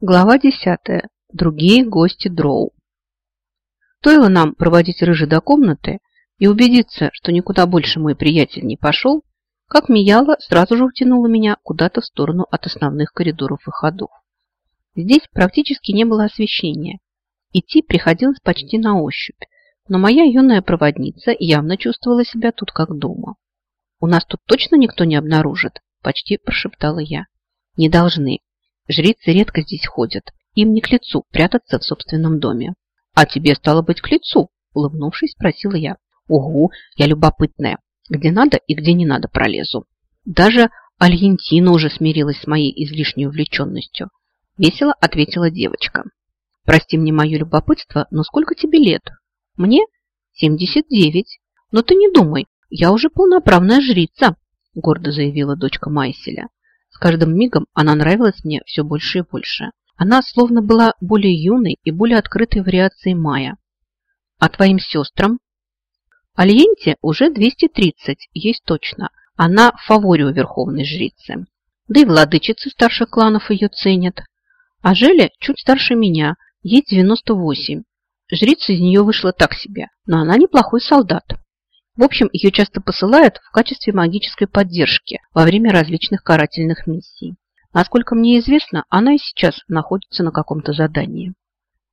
Глава 10. Другие гости Дроу. Стоило нам проводить рыжий до комнаты и убедиться, что никуда больше мой приятель не пошел, как Мияла сразу же утянула меня куда-то в сторону от основных коридоров и ходов. Здесь практически не было освещения. Идти приходилось почти на ощупь, но моя юная проводница явно чувствовала себя тут как дома. «У нас тут точно никто не обнаружит?» – почти прошептала я. «Не должны. Жрицы редко здесь ходят. Им не к лицу прятаться в собственном доме. А тебе стало быть к лицу, улыбнувшись, спросила я. Угу, я любопытная. Где надо и где не надо пролезу. Даже Альентина уже смирилась с моей излишней увлеченностью. Весело ответила девочка. Прости мне мое любопытство, но сколько тебе лет? Мне 79. Но ты не думай, я уже полноправная жрица, гордо заявила дочка Майселя. С каждым мигом она нравилась мне все больше и больше. Она словно была более юной и более открытой вариацией Мая. А твоим сестрам? Альенте уже 230, есть точно. Она в фаворе у верховной жрицы. Да и владычицы старших кланов ее ценят. А Желя чуть старше меня, ей 98. Жрица из нее вышла так себе, но она неплохой солдат. В общем, ее часто посылают в качестве магической поддержки во время различных карательных миссий. Насколько мне известно, она и сейчас находится на каком-то задании.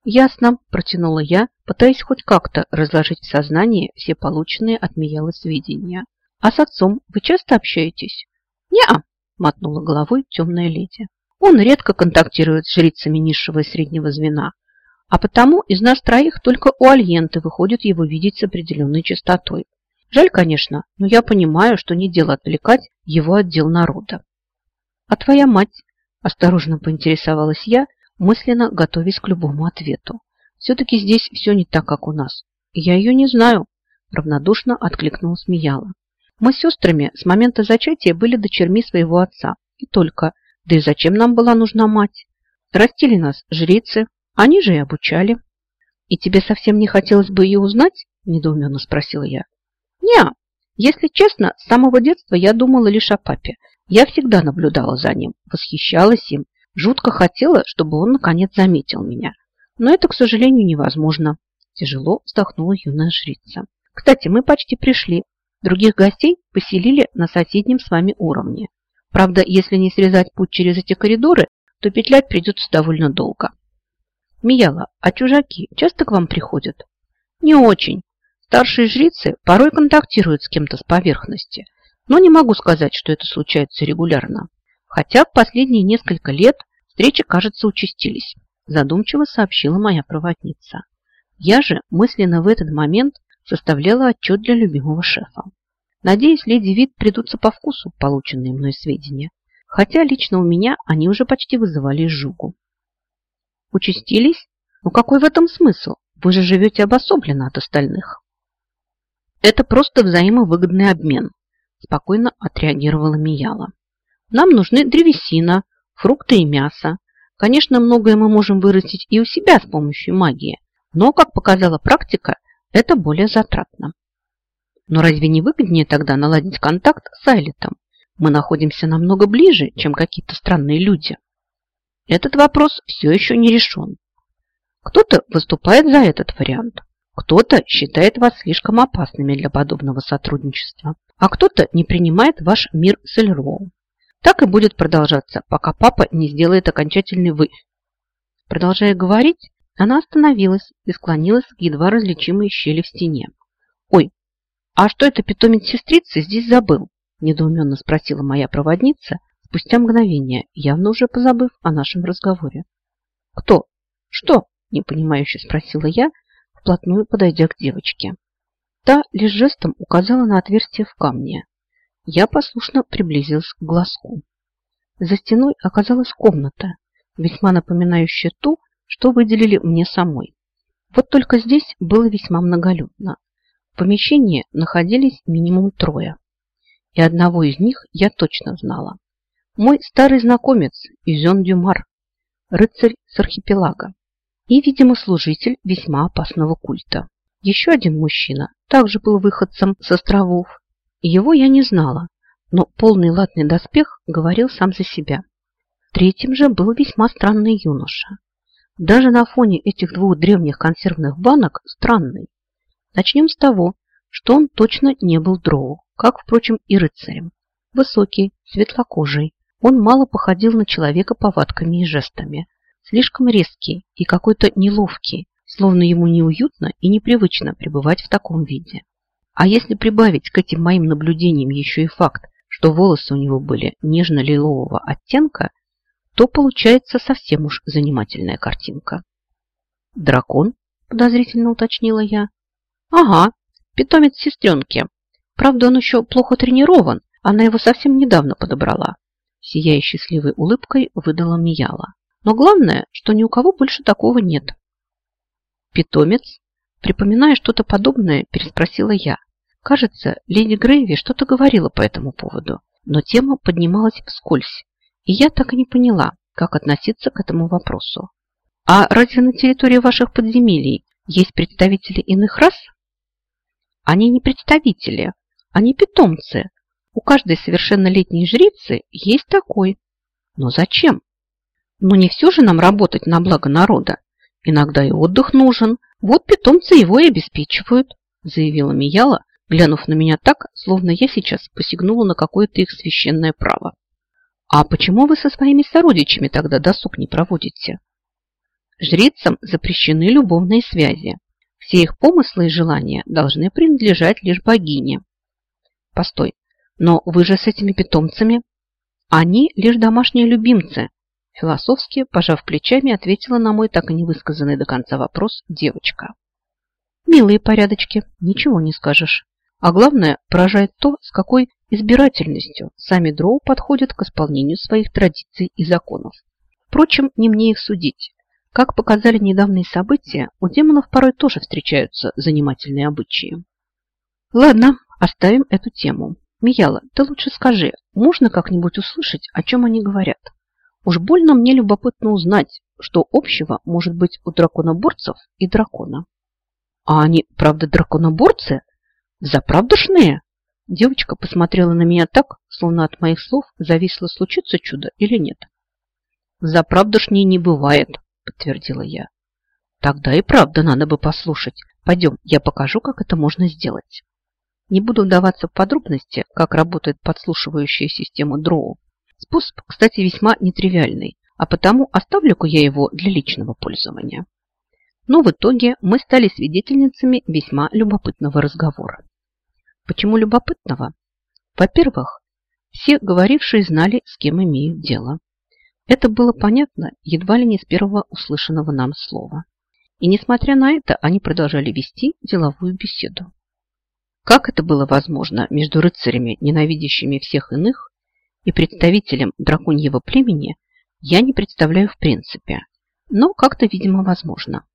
«Ясно», – протянула я, пытаясь хоть как-то разложить в сознании все полученные от Миялы сведения. «А с отцом вы часто общаетесь?» «Не-а», – мотнула головой темная леди. «Он редко контактирует с жрицами низшего и среднего звена, а потому из нас троих только у Альенты выходит его видеть с определенной частотой. Жаль, конечно, но я понимаю, что не дело отвлекать его от дел народа. А твоя мать? Осторожно поинтересовалась я, мысленно готовясь к любому ответу. Все-таки здесь все не так, как у нас. Я ее не знаю, равнодушно откликнулась Мияла. Мы с сестрами с момента зачатия были дочерьми своего отца. И только. Да и зачем нам была нужна мать? Растили нас жрицы, они же и обучали. И тебе совсем не хотелось бы ее узнать? Недоуменно спросила я. Не, если честно, с самого детства я думала лишь о папе. Я всегда наблюдала за ним, восхищалась им, жутко хотела, чтобы он наконец заметил меня. Но это, к сожалению, невозможно. Тяжело вздохнула юная жрица. Кстати, мы почти пришли. Других гостей поселили на соседнем с вами уровне. Правда, если не срезать путь через эти коридоры, то петлять придется довольно долго. Мияла, а чужаки часто к вам приходят? Не очень. Старшие жрицы порой контактируют с кем-то с поверхности, но не могу сказать, что это случается регулярно. Хотя в последние несколько лет встречи, кажется, участились, задумчиво сообщила моя проводница. Я же мысленно в этот момент составляла отчет для любимого шефа. Надеюсь, леди Вид придутся по вкусу полученные мной сведения, хотя лично у меня они уже почти вызывали изжогу. Участились? Ну какой в этом смысл? Вы же живете обособленно от остальных. Это просто взаимовыгодный обмен, спокойно отреагировала Мияла. Нам нужны древесина, фрукты и мясо. Конечно, многое мы можем вырастить и у себя с помощью магии, но, как показала практика, это более затратно. Но разве не выгоднее тогда наладить контакт с Айлетом? Мы находимся намного ближе, чем какие-то странные люди. Этот вопрос все еще не решен. Кто-то выступает за этот вариант, кто-то считает вас слишком опасными для подобного сотрудничества, а кто-то не принимает ваш мир с Эльроу. Так и будет продолжаться, пока папа не сделает окончательный вы. Продолжая говорить, она остановилась и склонилась к едва различимой щели в стене. «Ой, а что это питомец сестрицы здесь забыл?» недоуменно спросила моя проводница спустя мгновение, явно уже позабыв о нашем разговоре. «Кто? Что?» – непонимающе спросила я, вплотную подойдя к девочке. Та лишь жестом указала на отверстие в камне. Я послушно приблизилась к глазку. За стеной оказалась комната, весьма напоминающая ту, что выделили мне самой. Вот только здесь было весьма многолюдно. В помещении находились минимум трое. И одного из них я точно знала. Мой старый знакомец Изен Дюмар, рыцарь с архипелага и, видимо, служитель весьма опасного культа. Еще один мужчина также был выходцем с островов. Его я не знала, но полный латный доспех говорил сам за себя. Третьим же был весьма странный юноша. Даже на фоне этих двух древних консервных банок странный. Начнем с того, что он точно не был дроу, как, впрочем, и рыцарем. Высокий, светлокожий, он мало походил на человека повадками и жестами. Слишком резкий и какой-то неловкий, словно ему неуютно и непривычно пребывать в таком виде. А если прибавить к этим моим наблюдениям еще и факт, что волосы у него были нежно-лилового оттенка, то получается совсем уж занимательная картинка. «Дракон?» – подозрительно уточнила я. «Ага, питомец сестренки. Правда, он еще плохо тренирован, она его совсем недавно подобрала». Сияя счастливой улыбкой, выдала Мияла. «Но главное, что ни у кого больше такого нет». «Питомец?» Припоминая что-то подобное, переспросила я. Кажется, леди Грейви что-то говорила по этому поводу, но тема поднималась вскользь, и я так и не поняла, как относиться к этому вопросу. А разве на территории ваших подземелий есть представители иных рас? Они не представители, они питомцы. У каждой совершеннолетней жрицы есть такой. Но зачем? Ну не все же нам работать на благо народа. Иногда и отдых нужен. Вот питомцы его и обеспечивают, заявила Мияла, глянув на меня так, словно я сейчас посягнула на какое-то их священное право. А почему вы со своими сородичами тогда досуг не проводите? Жрицам запрещены любовные связи. Все их помыслы и желания должны принадлежать лишь богине. Постой, но вы же с этими питомцами? Они лишь домашние любимцы. Философски, пожав плечами, ответила на мой так и не высказанный до конца вопрос девочка. Милые порядочки, ничего не скажешь. А главное, поражает то, с какой избирательностью сами дроу подходят к исполнению своих традиций и законов. Впрочем, не мне их судить. Как показали недавние события, у демонов порой тоже встречаются занимательные обычаи. Ладно, оставим эту тему. Мияла, ты лучше скажи, можно как-нибудь услышать, о чем они говорят? Уж больно мне любопытно узнать, что общего может быть у драконоборцев и дракона. А они, правда, драконоборцы? Заправдошные? Девочка посмотрела на меня так, словно от моих слов зависло случиться чудо или нет. Заправдошней не бывает, подтвердила я. Тогда и правда надо бы послушать. Пойдем, я покажу, как это можно сделать. Не буду вдаваться в подробности, как работает подслушивающая система Дроу. Способ, кстати, весьма нетривиальный, а потому оставлю-ка я его для личного пользования. Но в итоге мы стали свидетельницами весьма любопытного разговора. Почему любопытного? Во-первых, все говорившие знали, с кем имеют дело. Это было понятно едва ли не с первого услышанного нам слова. И несмотря на это, они продолжали вести деловую беседу. Как это было возможно между рыцарями, ненавидящими всех иных, и представителем драконьего племени, я не представляю в принципе, но как-то, видимо, возможно.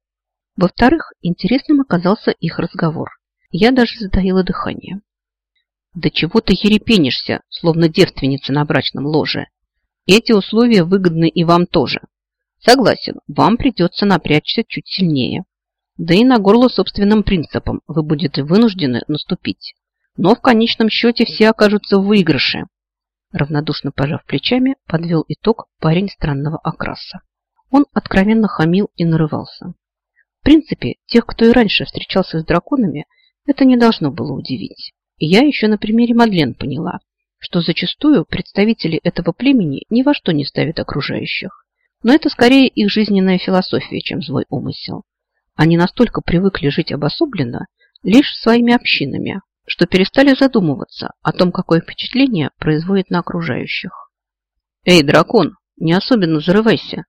Во-вторых, интересным оказался их разговор. Я даже затаила дыхание. Да чего ты ерепенишься, словно девственница на брачном ложе? Эти условия выгодны и вам тоже. Согласен, вам придется напрячься чуть сильнее. Да и на горло собственным принципам вы будете вынуждены наступить. Но в конечном счете все окажутся в выигрыше. Равнодушно пожав плечами, подвел итог парень странного окраса. Он откровенно хамил и нарывался. В принципе, тех, кто и раньше встречался с драконами, это не должно было удивить. И я еще на примере Мадлен поняла, что зачастую представители этого племени ни во что не ставят окружающих. Но это скорее их жизненная философия, чем злой умысел. Они настолько привыкли жить обособленно лишь своими общинами, что перестали задумываться о том, какое впечатление производит на окружающих. «Эй, дракон, не особенно взрывайся.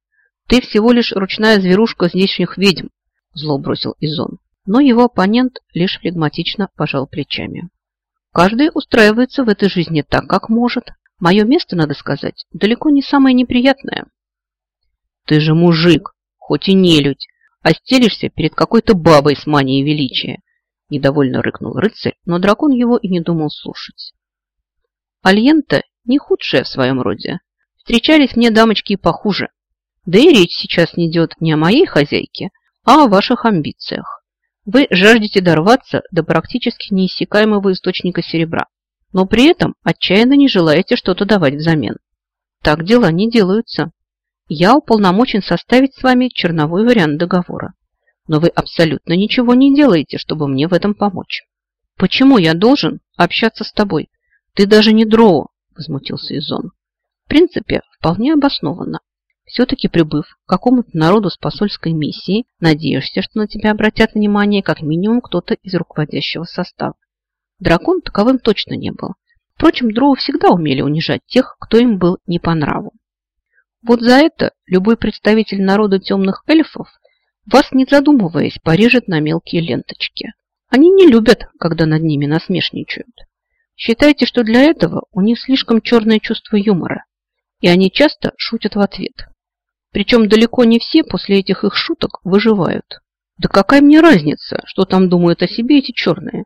Ты всего лишь ручная зверушка здешних ведьм», зло бросил Изон. Но его оппонент лишь флегматично пожал плечами. Каждый устраивается в этой жизни так, как может. Мое место, надо сказать, далеко не самое неприятное. Ты же мужик, хоть и нелюдь, а стелишься перед какой-то бабой с манией величия. Недовольно рыкнул рыцарь, но дракон его и не думал слушать. Альента не худшая в своем роде. Встречались мне дамочки и похуже. Да и речь сейчас не идет не о моей хозяйке, а о ваших амбициях. Вы жаждете дорваться до практически неиссякаемого источника серебра, но при этом отчаянно не желаете что-то давать взамен. Так дела не делаются. Я уполномочен составить с вами черновой вариант договора. Но вы абсолютно ничего не делаете, чтобы мне в этом помочь. Почему я должен общаться с тобой? Ты даже не дроу, возмутился Изон. В принципе, вполне обоснованно. Все-таки прибыв к какому-то народу с посольской миссией, надеешься, что на тебя обратят внимание как минимум кто-то из руководящего состава. Дракон таковым точно не был. Впрочем, дроу всегда умели унижать тех, кто им был не по нраву. Вот за это любой представитель народа темных эльфов вас, не задумываясь, порежет на мелкие ленточки. Они не любят, когда над ними насмешничают. Считайте, что для этого у них слишком черное чувство юмора, и они часто шутят в ответ. Причем далеко не все после этих их шуток выживают. Да какая мне разница, что там думают о себе эти черные?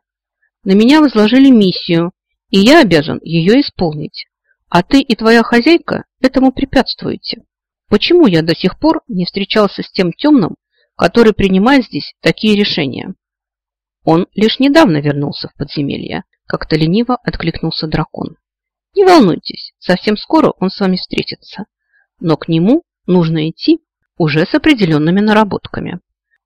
На меня возложили миссию, и я обязан ее исполнить. А ты и твоя хозяйка этому препятствуете. Почему я до сих пор не встречался с тем темным, который принимает здесь такие решения? Он лишь недавно вернулся в подземелье, как-то лениво откликнулся дракон. Не волнуйтесь, совсем скоро он с вами встретится. Но к нему нужно идти уже с определенными наработками.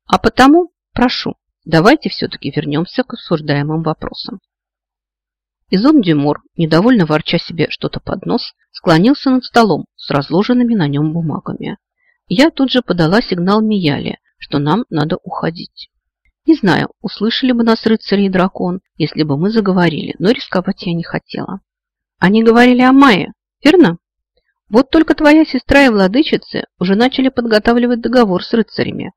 А потому, прошу, давайте все-таки вернемся к обсуждаемым вопросам. Изон Дюмор, недовольно ворча себе что-то под нос, склонился над столом с разложенными на нем бумагами. Я тут же подала сигнал Мияле, что нам надо уходить. Не знаю, услышали бы нас рыцари и дракон, если бы мы заговорили, но рисковать я не хотела. Они говорили о Майе, верно? Вот только твоя сестра и владычицы уже начали подготавливать договор с рыцарями.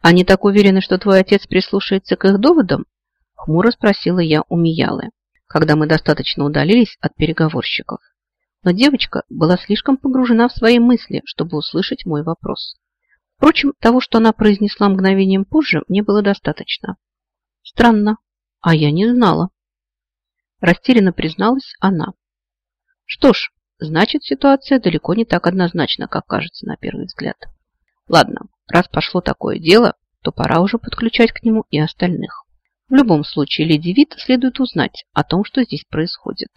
Они так уверены, что твой отец прислушается к их доводам? Хмуро спросила я у Миялы, когда мы достаточно удалились от переговорщиков. Но девочка была слишком погружена в свои мысли, чтобы услышать мой вопрос. Впрочем, того, что она произнесла мгновением позже, мне было достаточно. Странно, а я не знала. Растерянно призналась она. Что ж, Значит, ситуация далеко не так однозначна, как кажется на первый взгляд. Ладно, раз пошло такое дело, то пора уже подключать к нему и остальных. В любом случае, леди Вит следует узнать о том, что здесь происходит.